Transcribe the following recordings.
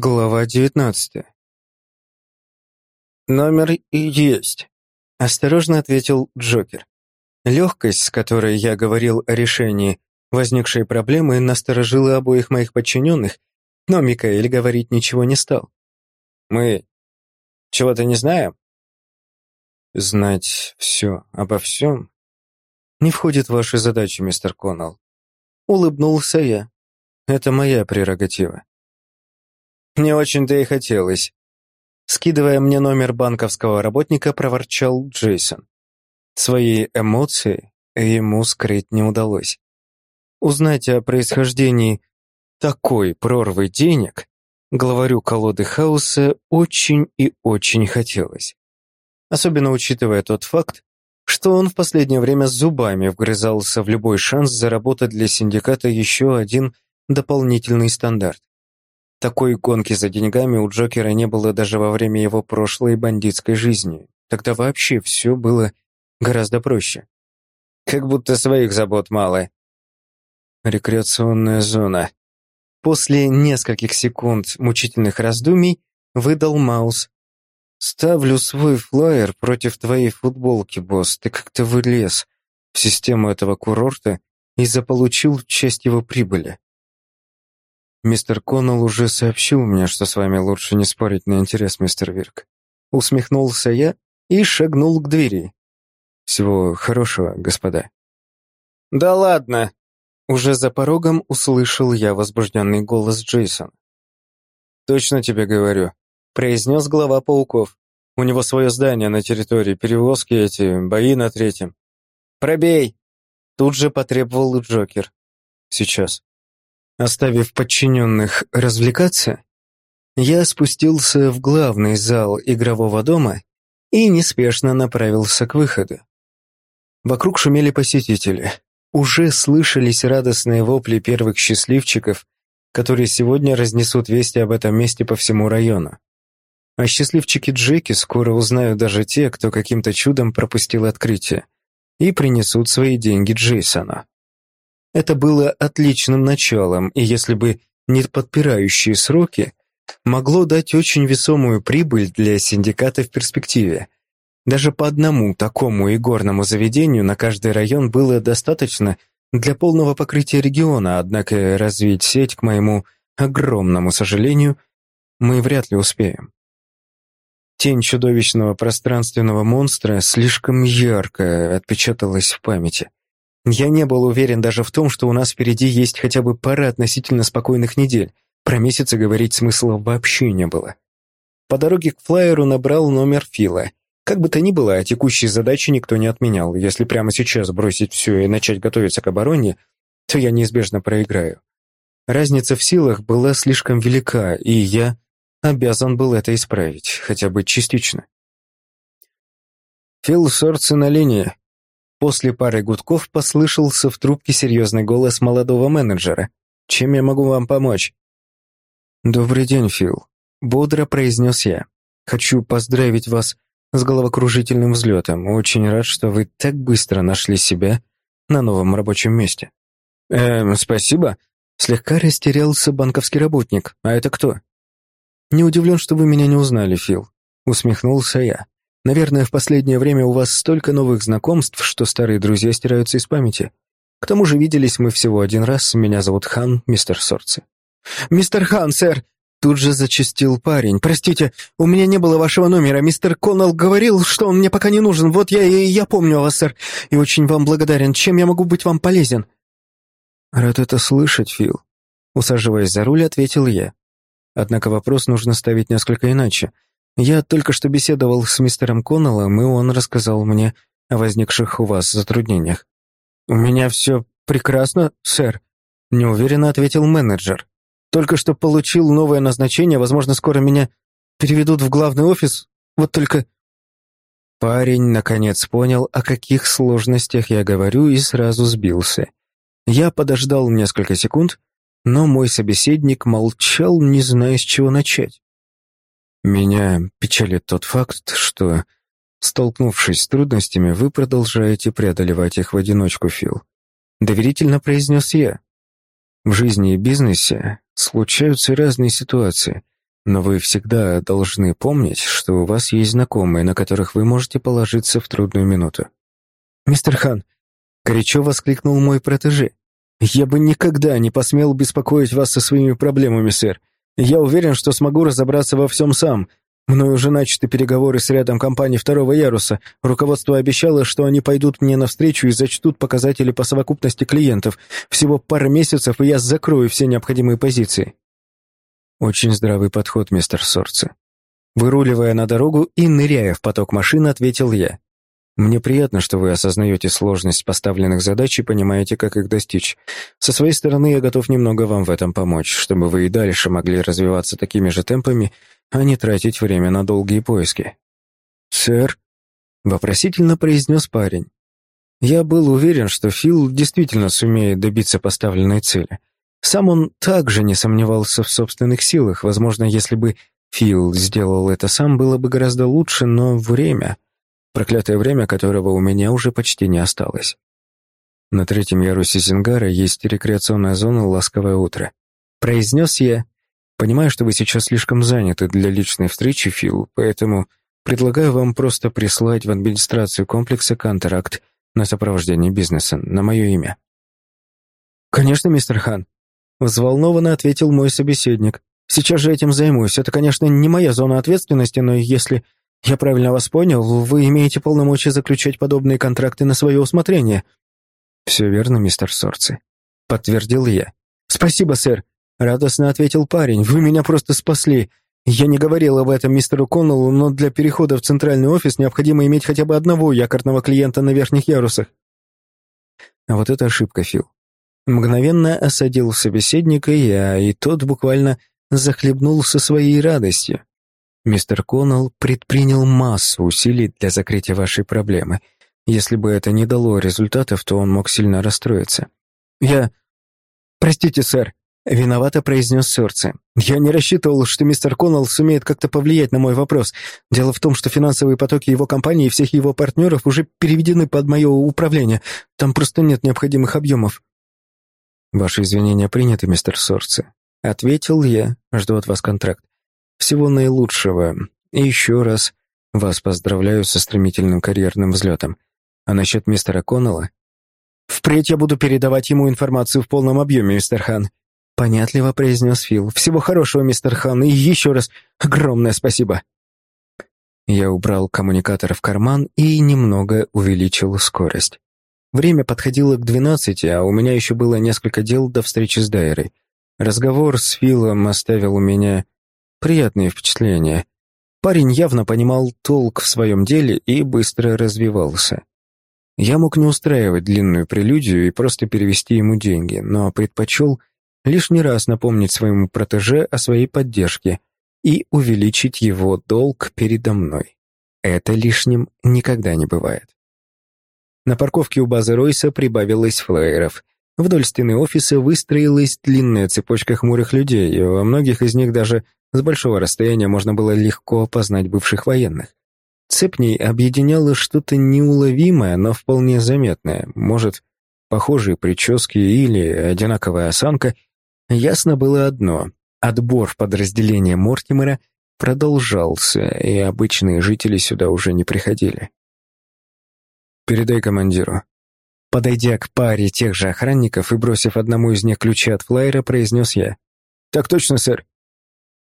Глава девятнадцатая. «Номер и есть», — осторожно ответил Джокер. Легкость, с которой я говорил о решении возникшей проблемы, насторожила обоих моих подчиненных, но Микаэль говорить ничего не стал. «Мы чего-то не знаем?» «Знать все обо всем не входит в ваши задачи, мистер Коннелл». Улыбнулся я. «Это моя прерогатива». «Не очень-то и хотелось». Скидывая мне номер банковского работника, проворчал Джейсон. Свои эмоции ему скрыть не удалось. Узнать о происхождении такой прорвы денег главарю колоды хаоса очень и очень хотелось. Особенно учитывая тот факт, что он в последнее время зубами вгрызался в любой шанс заработать для синдиката еще один дополнительный стандарт. Такой гонки за деньгами у Джокера не было даже во время его прошлой бандитской жизни. Тогда вообще все было гораздо проще. Как будто своих забот мало. Рекреационная зона. После нескольких секунд мучительных раздумий выдал Маус. «Ставлю свой флаер против твоей футболки, босс. Ты как-то вылез в систему этого курорта и заполучил часть его прибыли. Мистер Коннелл уже сообщил мне, что с вами лучше не спорить на интерес, мистер Вирк. Усмехнулся я и шагнул к двери. Всего хорошего, господа. Да ладно, уже за порогом услышал я возбужденный голос Джейсона. «Точно тебе говорю», — произнес глава пауков. «У него свое здание на территории, перевозки эти, бои на третьем». «Пробей!» — тут же потребовал Джокер. «Сейчас». Оставив подчиненных развлекаться, я спустился в главный зал игрового дома и неспешно направился к выходу. Вокруг шумели посетители. Уже слышались радостные вопли первых счастливчиков, которые сегодня разнесут вести об этом месте по всему району. А счастливчики Джеки скоро узнают даже те, кто каким-то чудом пропустил открытие, и принесут свои деньги Джейсону. Это было отличным началом, и если бы не подпирающие сроки, могло дать очень весомую прибыль для синдиката в перспективе – даже по одному такому игорному заведению на каждый район было достаточно для полного покрытия региона, однако развить сеть, к моему огромному сожалению, мы вряд ли успеем. Тень чудовищного пространственного монстра слишком ярко отпечаталась в памяти. Я не был уверен даже в том, что у нас впереди есть хотя бы пара относительно спокойных недель. Про месяцы говорить смысла вообще не было. По дороге к флайеру набрал номер Фила как бы то ни было, текущие задачи никто не отменял. Если прямо сейчас бросить все и начать готовиться к обороне, то я неизбежно проиграю. Разница в силах была слишком велика, и я обязан был это исправить, хотя бы частично. Фил Сорци на линии. После пары гудков послышался в трубке серьезный голос молодого менеджера. «Чем я могу вам помочь?» «Добрый день, Фил», — бодро произнес я. «Хочу поздравить вас с головокружительным взлетом. Очень рад, что вы так быстро нашли себя на новом рабочем месте. Эм, спасибо. Слегка растерялся банковский работник. А это кто? Не удивлен, что вы меня не узнали, Фил. Усмехнулся я. Наверное, в последнее время у вас столько новых знакомств, что старые друзья стираются из памяти. К тому же виделись мы всего один раз. Меня зовут Хан, мистер Сорци. «Мистер Хан, сэр, Тут же зачастил парень. «Простите, у меня не было вашего номера. Мистер Коннелл говорил, что он мне пока не нужен. Вот я и я помню вас, сэр, и очень вам благодарен. Чем я могу быть вам полезен?» «Рад это слышать, Фил», — усаживаясь за руль, ответил я. Однако вопрос нужно ставить несколько иначе. Я только что беседовал с мистером Коннеллом, и он рассказал мне о возникших у вас затруднениях. «У меня все прекрасно, сэр», — неуверенно ответил менеджер. Только что получил новое назначение, возможно, скоро меня переведут в главный офис. Вот только...» Парень, наконец, понял, о каких сложностях я говорю, и сразу сбился. Я подождал несколько секунд, но мой собеседник молчал, не зная, с чего начать. Меня печалит тот факт, что, столкнувшись с трудностями, вы продолжаете преодолевать их в одиночку, Фил. Доверительно произнес я. В жизни и бизнесе случаются разные ситуации, Но вы всегда должны помнить, что у вас есть знакомые, на которых вы можете положиться в трудную минуту. «Мистер Хан!» — горячо воскликнул мой протеже. «Я бы никогда не посмел беспокоить вас со своими проблемами, сэр. Я уверен, что смогу разобраться во всем сам. Мною уже начаты переговоры с рядом компаний второго яруса. Руководство обещало, что они пойдут мне навстречу и зачтут показатели по совокупности клиентов. Всего пара месяцев, и я закрою все необходимые позиции». Очень здравый подход, мистер Сорци. Выруливая на дорогу и ныряя в поток машин, ответил я. Мне приятно, что вы осознаете сложность поставленных задач и понимаете, как их достичь. Со своей стороны, я готов немного вам в этом помочь, чтобы вы и дальше могли развиваться такими же темпами, а не тратить время на долгие поиски. «Сэр?» — вопросительно произнес парень. Я был уверен, что Фил действительно сумеет добиться поставленной цели. Сам он также не сомневался в собственных силах. Возможно, если бы Фил сделал это сам, было бы гораздо лучше, но время проклятое время которого у меня уже почти не осталось. На третьем ярусе Зингара есть рекреационная зона «Ласковое утро». Произнес я. Понимаю, что вы сейчас слишком заняты для личной встречи, Фил, поэтому предлагаю вам просто прислать в администрацию комплекса контракт на сопровождение бизнеса на мое имя. «Конечно, мистер Хан», — взволнованно ответил мой собеседник. «Сейчас же этим займусь. Это, конечно, не моя зона ответственности, но если «Я правильно вас понял, вы имеете полномочия заключать подобные контракты на свое усмотрение». «Все верно, мистер Сорци», — подтвердил я. «Спасибо, сэр», — радостно ответил парень. «Вы меня просто спасли. Я не говорил об этом мистеру Коннеллу, но для перехода в центральный офис необходимо иметь хотя бы одного якорного клиента на верхних ярусах». А вот это ошибка, Фил. Мгновенно осадил собеседника я, и тот буквально захлебнулся своей радостью. Мистер Коннелл предпринял массу усилий для закрытия вашей проблемы. Если бы это не дало результатов, то он мог сильно расстроиться. Я... Простите, сэр, виновато произнес Сорце. Я не рассчитывал, что мистер Коннелл сумеет как-то повлиять на мой вопрос. Дело в том, что финансовые потоки его компании и всех его партнеров уже переведены под мое управление. Там просто нет необходимых объемов. Ваши извинения приняты, мистер Сорце. Ответил я, жду от вас контракт. Всего наилучшего. И еще раз вас поздравляю со стремительным карьерным взлетом. А насчет мистера Коннелла? Впредь я буду передавать ему информацию в полном объеме, мистер Хан. Понятливо произнес Фил. Всего хорошего, мистер Хан, и еще раз огромное спасибо. Я убрал коммуникатор в карман и немного увеличил скорость. Время подходило к двенадцати, а у меня еще было несколько дел до встречи с Дайрой. Разговор с Филом оставил у меня приятные впечатления. Парень явно понимал толк в своем деле и быстро развивался. Я мог не устраивать длинную прелюдию и просто перевести ему деньги, но предпочел лишний раз напомнить своему протеже о своей поддержке и увеличить его долг передо мной. Это лишним никогда не бывает. На парковке у базы Ройса прибавилось флайеров. Вдоль стены офиса выстроилась длинная цепочка хмурых людей, и во многих из них даже с большого расстояния можно было легко опознать бывших военных. Цепней объединяло что-то неуловимое, но вполне заметное. Может, похожие прически или одинаковая осанка. Ясно было одно — отбор в подразделение Мортимера продолжался, и обычные жители сюда уже не приходили. «Передай командиру». Подойдя к паре тех же охранников и бросив одному из них ключи от флайера, произнес я. «Так точно, сэр».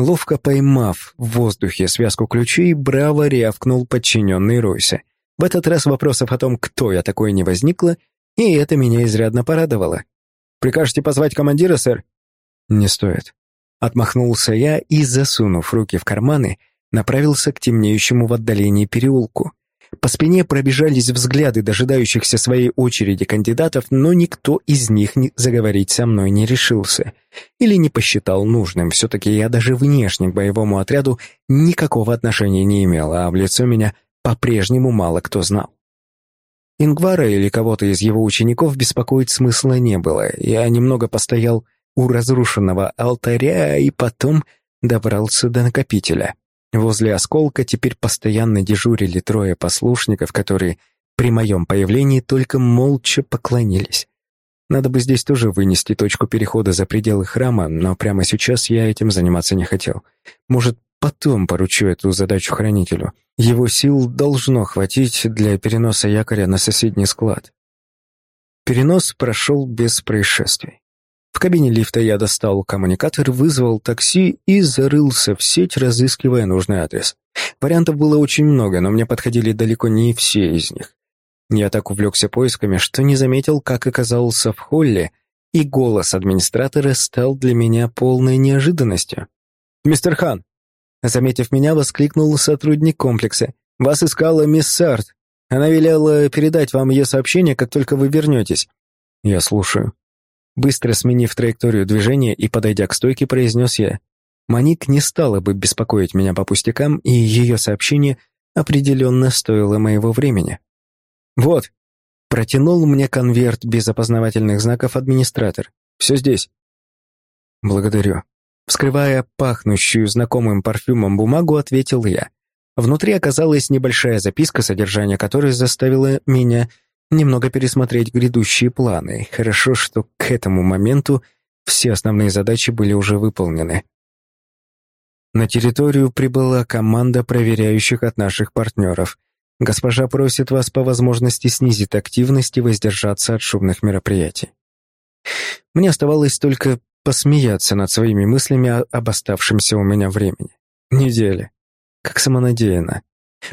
Ловко поймав в воздухе связку ключей, браво рявкнул подчиненный Ройсе. В этот раз вопросов о том, кто я такой, не возникло, и это меня изрядно порадовало. «Прикажете позвать командира, сэр?» «Не стоит». Отмахнулся я и, засунув руки в карманы, направился к темнеющему в отдалении переулку. По спине пробежались взгляды дожидающихся своей очереди кандидатов, но никто из них не заговорить со мной не решился. Или не посчитал нужным. Все-таки я даже внешне к боевому отряду никакого отношения не имел, а в лицо меня по-прежнему мало кто знал. Ингвара или кого-то из его учеников беспокоить смысла не было. Я немного постоял у разрушенного алтаря и потом добрался до накопителя. Возле осколка теперь постоянно дежурили трое послушников, которые при моем появлении только молча поклонились. Надо бы здесь тоже вынести точку перехода за пределы храма, но прямо сейчас я этим заниматься не хотел. Может, потом поручу эту задачу хранителю. Его сил должно хватить для переноса якоря на соседний склад. Перенос прошел без происшествий. В кабине лифта я достал коммуникатор, вызвал такси и зарылся в сеть, разыскивая нужный адрес. Вариантов было очень много, но мне подходили далеко не все из них. Я так увлекся поисками, что не заметил, как оказался в холле, и голос администратора стал для меня полной неожиданностью. «Мистер Хан!» Заметив меня, воскликнул сотрудник комплекса. «Вас искала мисс Сарт. Она велела передать вам ее сообщение, как только вы вернетесь». «Я слушаю». Быстро сменив траекторию движения и подойдя к стойке, произнес я. Маник не стала бы беспокоить меня по пустякам, и ее сообщение определенно стоило моего времени. «Вот», — протянул мне конверт без опознавательных знаков администратор. «Все здесь». «Благодарю». Вскрывая пахнущую знакомым парфюмом бумагу, ответил я. Внутри оказалась небольшая записка, содержание которой заставило меня немного пересмотреть грядущие планы. Хорошо, что к этому моменту все основные задачи были уже выполнены. На территорию прибыла команда проверяющих от наших партнеров — Госпожа просит вас по возможности снизить активность и воздержаться от шумных мероприятий. Мне оставалось только посмеяться над своими мыслями об оставшемся у меня времени. Неделя. Как самонадеянно.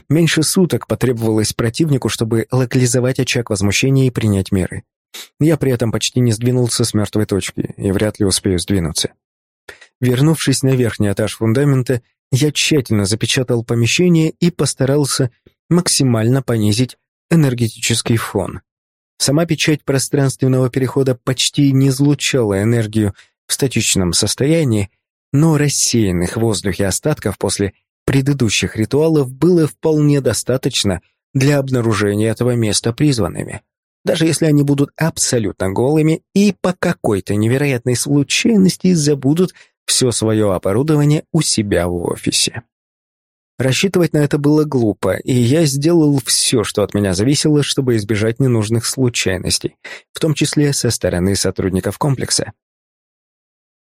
Меньше суток потребовалось противнику, чтобы локализовать очаг возмущения и принять меры. Я при этом почти не сдвинулся с мертвой точки и вряд ли успею сдвинуться. Вернувшись на верхний этаж фундамента, я тщательно запечатал помещение и постарался максимально понизить энергетический фон. Сама печать пространственного перехода почти не излучала энергию в статичном состоянии, но рассеянных в воздухе остатков после предыдущих ритуалов было вполне достаточно для обнаружения этого места призванными. Даже если они будут абсолютно голыми и по какой-то невероятной случайности забудут все свое оборудование у себя в офисе. Рассчитывать на это было глупо, и я сделал все, что от меня зависело, чтобы избежать ненужных случайностей, в том числе со стороны сотрудников комплекса.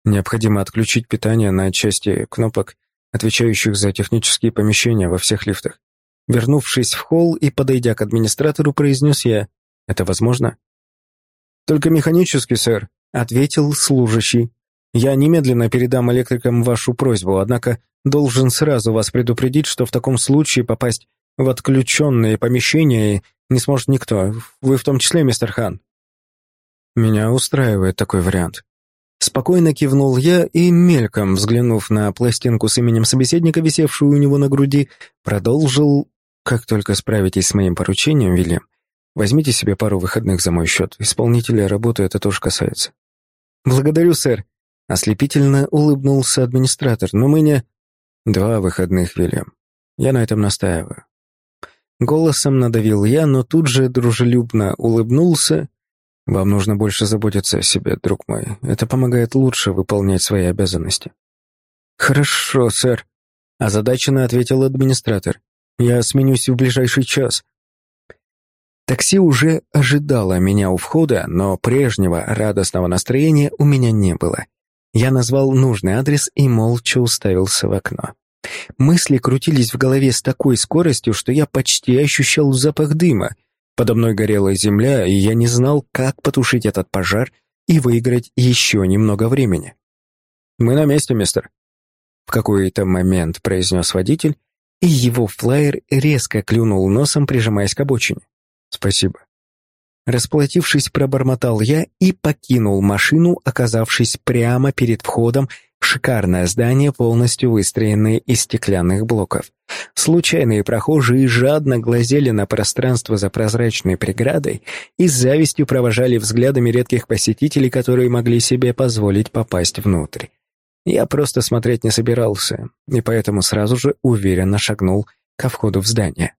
Необходимо отключить питание на части кнопок, отвечающих за технические помещения во всех лифтах. Вернувшись в холл и подойдя к администратору, произнес я, «Это возможно?» «Только механически, сэр», — ответил служащий. «Я немедленно передам электрикам вашу просьбу, однако Должен сразу вас предупредить, что в таком случае попасть в отключенные помещения не сможет никто, вы в том числе, мистер Хан. Меня устраивает такой вариант. Спокойно кивнул я и, мельком взглянув на пластинку с именем собеседника, висевшую у него на груди, продолжил, как только справитесь с моим поручением, Вильям, возьмите себе пару выходных за мой счет, исполнителя работы это тоже касается. Благодарю, сэр. Ослепительно улыбнулся администратор, но мы не... Два выходных, Вильям. Я на этом настаиваю. Голосом надавил я, но тут же дружелюбно улыбнулся. Вам нужно больше заботиться о себе, друг мой. Это помогает лучше выполнять свои обязанности. Хорошо, сэр. Озадаченно ответил администратор. Я сменюсь в ближайший час. Такси уже ожидало меня у входа, но прежнего радостного настроения у меня не было. Я назвал нужный адрес и молча уставился в окно. Мысли крутились в голове с такой скоростью, что я почти ощущал запах дыма. Подо мной горела земля, и я не знал, как потушить этот пожар и выиграть еще немного времени. «Мы на месте, мистер», — в какой-то момент произнес водитель, и его флайер резко клюнул носом, прижимаясь к обочине. «Спасибо». Расплатившись, пробормотал я и покинул машину, оказавшись прямо перед входом шикарное здание, полностью выстроенное из стеклянных блоков. Случайные прохожие жадно глазели на пространство за прозрачной преградой и с завистью провожали взглядами редких посетителей, которые могли себе позволить попасть внутрь. Я просто смотреть не собирался, и поэтому сразу же уверенно шагнул ко входу в здание.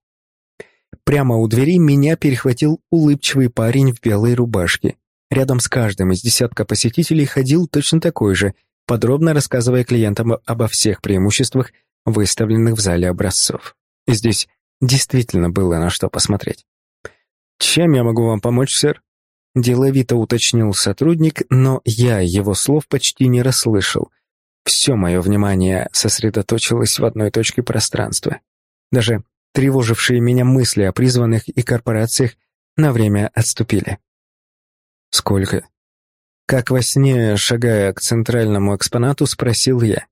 Прямо у двери меня перехватил улыбчивый парень в белой рубашке. Рядом с каждым из десятка посетителей ходил точно такой же, подробно рассказывая клиентам обо всех преимуществах, выставленных в зале образцов. И здесь действительно было на что посмотреть. «Чем я могу вам помочь, сэр?» Деловито уточнил сотрудник, но я его слов почти не расслышал. Все мое внимание сосредоточилось в одной точке пространства. Даже тревожившие меня мысли о призванных и корпорациях на время отступили. «Сколько?» Как во сне, шагая к центральному экспонату, спросил я.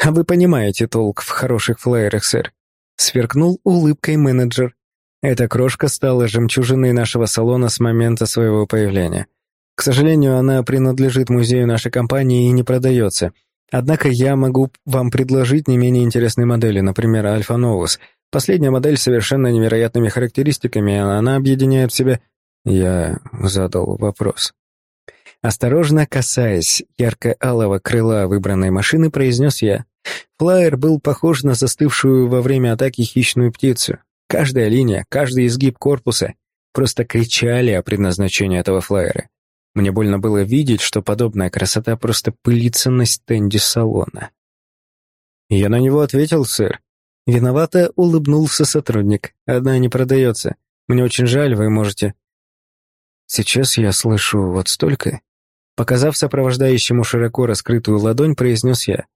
«А вы понимаете толк в хороших флайерах, сэр?» Сверкнул улыбкой менеджер. Эта крошка стала жемчужиной нашего салона с момента своего появления. К сожалению, она принадлежит музею нашей компании и не продается. Однако я могу вам предложить не менее интересные модели, например, Альфа Новус. Последняя модель с совершенно невероятными характеристиками, она объединяет в себе... Я задал вопрос. Осторожно касаясь ярко-алого крыла выбранной машины, произнес я. Флайер был похож на застывшую во время атаки хищную птицу. Каждая линия, каждый изгиб корпуса просто кричали о предназначении этого флайера. Мне больно было видеть, что подобная красота просто пылится на стенде салона. Я на него ответил, сэр. Виновато улыбнулся сотрудник. Одна не продается. Мне очень жаль, вы можете... Сейчас я слышу вот столько. Показав сопровождающему широко раскрытую ладонь, произнес я.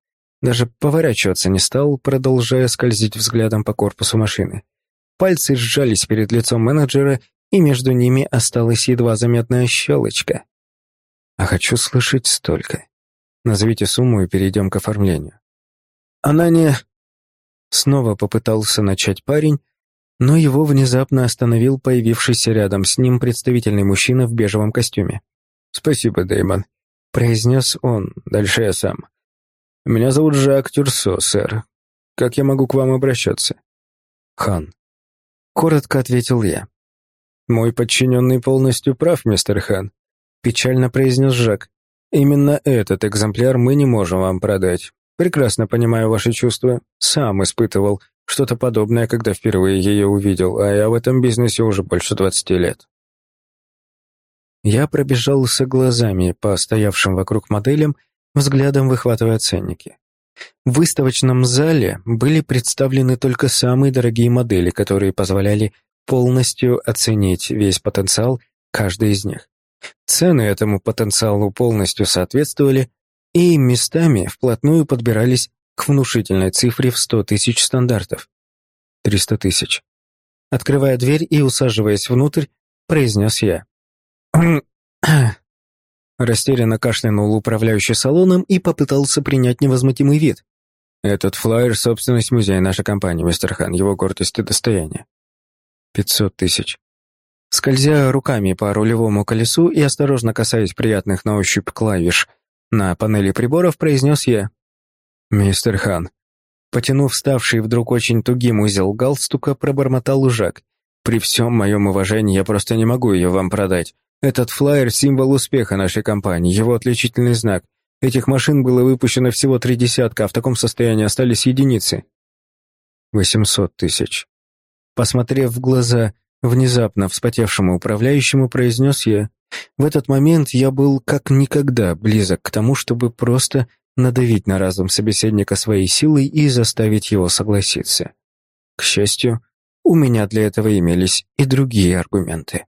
Даже поворачиваться не стал, продолжая скользить взглядом по корпусу машины. Пальцы сжались перед лицом менеджера, и между ними осталась едва заметная щелочка. А хочу слышать столько. Назовите сумму и перейдем к оформлению. Она не... Снова попытался начать парень, но его внезапно остановил появившийся рядом с ним представительный мужчина в бежевом костюме. «Спасибо, Дэймон», — произнес он, дальше я сам. «Меня зовут Жак Тюрсо, сэр. Как я могу к вам обращаться?» «Хан», Коротко ответил я. «Мой подчиненный полностью прав, мистер Хан», — печально произнес Жак. «Именно этот экземпляр мы не можем вам продать. Прекрасно понимаю ваши чувства. Сам испытывал что-то подобное, когда впервые ее увидел, а я в этом бизнесе уже больше двадцати лет». Я пробежался глазами по стоявшим вокруг моделям, взглядом выхватывая ценники. В выставочном зале были представлены только самые дорогие модели, которые позволяли полностью оценить весь потенциал каждой из них. Цены этому потенциалу полностью соответствовали и местами вплотную подбирались к внушительной цифре в 100 тысяч стандартов. 300 тысяч. Открывая дверь и усаживаясь внутрь, произнес я. Растерянно кашлянул управляющий салоном и попытался принять невозмутимый вид. «Этот флайер — собственность музея нашей компании, мистер Хан, его гордость и достояние». «Пятьсот тысяч». Скользя руками по рулевому колесу и осторожно касаясь приятных на ощупь клавиш на панели приборов, произнес я. «Мистер Хан». Потянув ставший вдруг очень тугим узел галстука, пробормотал Жак. «При всем моем уважении я просто не могу ее вам продать. Этот флаер – символ успеха нашей компании, его отличительный знак. Этих машин было выпущено всего три десятка, а в таком состоянии остались единицы. Восемьсот тысяч. Посмотрев в глаза внезапно вспотевшему управляющему, произнес я. В этот момент я был как никогда близок к тому, чтобы просто надавить на разум собеседника своей силой и заставить его согласиться. К счастью, у меня для этого имелись и другие аргументы.